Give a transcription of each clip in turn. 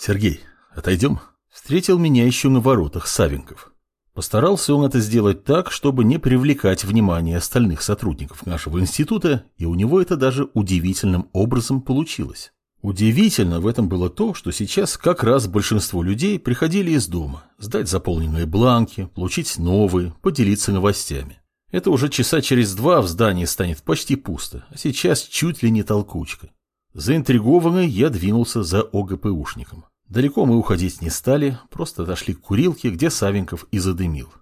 Сергей, отойдем? Встретил меня еще на воротах Савенков. Постарался он это сделать так, чтобы не привлекать внимание остальных сотрудников нашего института, и у него это даже удивительным образом получилось. Удивительно в этом было то, что сейчас как раз большинство людей приходили из дома, сдать заполненные бланки, получить новые, поделиться новостями. Это уже часа через два в здании станет почти пусто, а сейчас чуть ли не толкучка. Заинтригованный я двинулся за ОГПУшником. Далеко мы уходить не стали, просто отошли к курилке, где Савенков и задымил.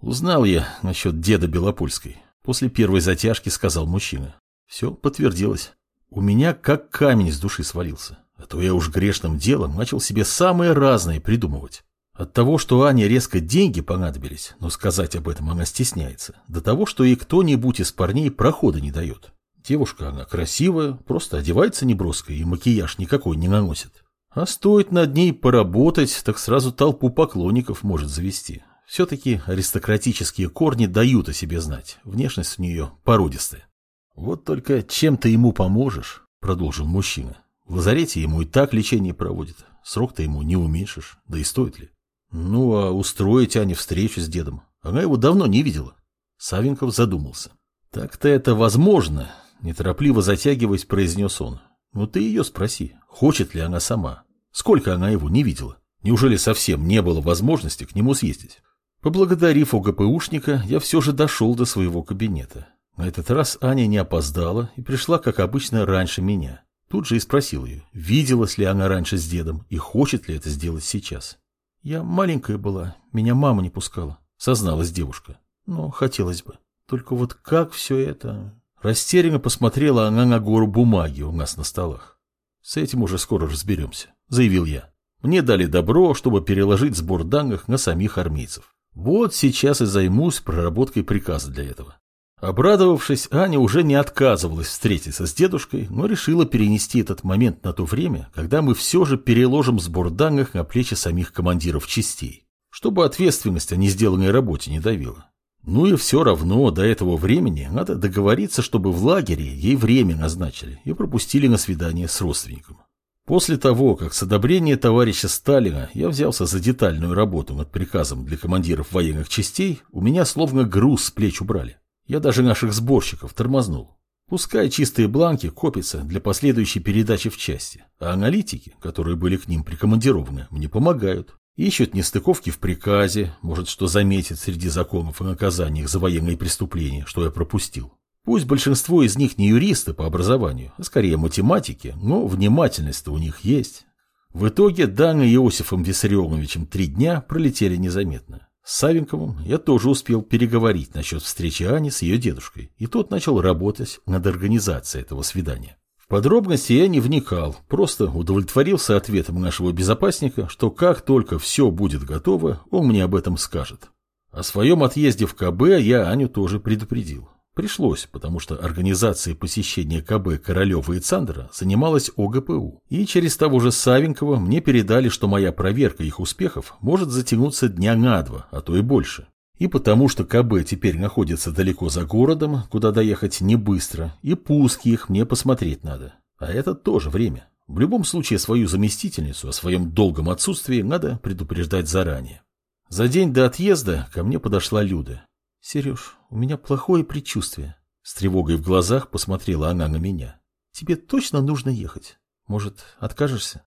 Узнал я насчет деда Белопольской. После первой затяжки сказал мужчина. Все подтвердилось. У меня как камень с души свалился. А то я уж грешным делом начал себе самые разные придумывать. От того, что Ане резко деньги понадобились, но сказать об этом она стесняется, до того, что ей кто-нибудь из парней прохода не дает. Девушка она красивая, просто одевается неброско и макияж никакой не наносит. А стоит над ней поработать, так сразу толпу поклонников может завести. Все-таки аристократические корни дают о себе знать, внешность у нее породистая. Вот только чем ты ему поможешь, продолжил мужчина. В лазарете ему и так лечение проводят, срок-то ему не уменьшишь, да и стоит ли. Ну, а устроить Ане встречу с дедом? Она его давно не видела. Савенков задумался. Так-то это возможно, неторопливо затягиваясь, произнес он. Ну ты ее спроси, хочет ли она сама. Сколько она его не видела? Неужели совсем не было возможности к нему съездить? Поблагодарив ОГПУшника, я все же дошел до своего кабинета. На этот раз Аня не опоздала и пришла, как обычно, раньше меня. Тут же и спросил ее, виделась ли она раньше с дедом и хочет ли это сделать сейчас. Я маленькая была, меня мама не пускала, созналась девушка. Но хотелось бы. Только вот как все это... Растерянно посмотрела она на гору бумаги у нас на столах. С этим уже скоро разберемся, заявил я. Мне дали добро, чтобы переложить сбор данных на самих армейцев. Вот сейчас и займусь проработкой приказа для этого. Обрадовавшись, Аня уже не отказывалась встретиться с дедушкой, но решила перенести этот момент на то время, когда мы все же переложим сбор данных на плечи самих командиров частей, чтобы ответственность о несделанной работе не давила. Ну и все равно до этого времени надо договориться, чтобы в лагере ей время назначили и пропустили на свидание с родственником. После того, как с одобрения товарища Сталина я взялся за детальную работу над приказом для командиров военных частей, у меня словно груз с плеч убрали. Я даже наших сборщиков тормознул. Пускай чистые бланки копятся для последующей передачи в части, а аналитики, которые были к ним прикомандированы, мне помогают. Ищут нестыковки в приказе, может, что заметят среди законов о наказаниях за военные преступления, что я пропустил. Пусть большинство из них не юристы по образованию, а скорее математики, но внимательность-то у них есть. В итоге данные Иосифом Виссарионовичем три дня пролетели незаметно. С Савенковым я тоже успел переговорить насчет встречи Ани с ее дедушкой, и тот начал работать над организацией этого свидания. В подробности я не вникал, просто удовлетворился ответом нашего безопасника, что как только все будет готово, он мне об этом скажет. О своем отъезде в КБ я Аню тоже предупредил. Пришлось, потому что организацией посещения КБ Королева и Цандера занималась ОГПУ. И через того же Савенкова мне передали, что моя проверка их успехов может затянуться дня на два, а то и больше. И потому что КБ теперь находится далеко за городом, куда доехать не быстро, и пуски их мне посмотреть надо. А это тоже время. В любом случае свою заместительницу о своем долгом отсутствии надо предупреждать заранее. За день до отъезда ко мне подошла Люда. Сереж, у меня плохое предчувствие. С тревогой в глазах посмотрела она на меня. Тебе точно нужно ехать? Может, откажешься?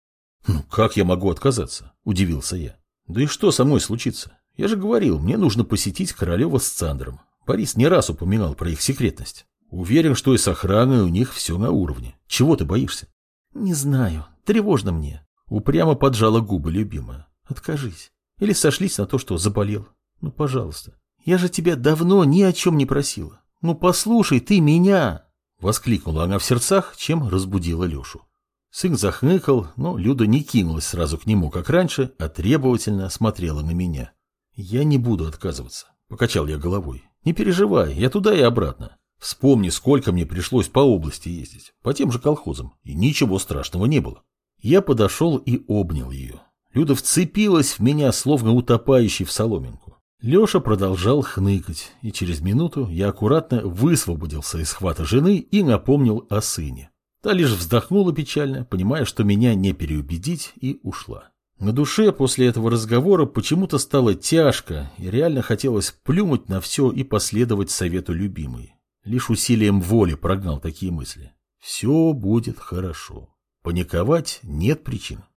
Ну, как я могу отказаться? Удивился я. Да и что со мной случится? Я же говорил, мне нужно посетить Королева с Цандром. Борис не раз упоминал про их секретность. Уверен, что и с охраной у них все на уровне. Чего ты боишься? Не знаю. Тревожно мне. Упрямо поджала губы любимая. Откажись. Или сошлись на то, что заболел. Ну, пожалуйста. Я же тебя давно ни о чем не просила. Ну послушай ты меня!» Воскликнула она в сердцах, чем разбудила Лешу. Сын захныкал, но Люда не кинулась сразу к нему, как раньше, а требовательно смотрела на меня. «Я не буду отказываться», — покачал я головой. «Не переживай, я туда и обратно. Вспомни, сколько мне пришлось по области ездить, по тем же колхозам, и ничего страшного не было». Я подошел и обнял ее. Люда вцепилась в меня, словно утопающий в соломинку. Леша продолжал хныкать, и через минуту я аккуратно высвободился из хвата жены и напомнил о сыне. Та лишь вздохнула печально, понимая, что меня не переубедить, и ушла. На душе после этого разговора почему-то стало тяжко, и реально хотелось плюнуть на все и последовать совету любимой. Лишь усилием воли прогнал такие мысли. Все будет хорошо. Паниковать нет причин.